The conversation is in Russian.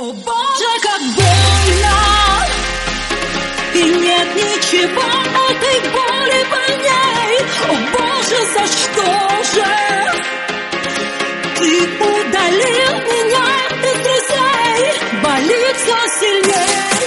О боже, как больно! И нет ничего этой боли больней. О боже, за что же ты удалил меня из друзей? Болит все сильнее.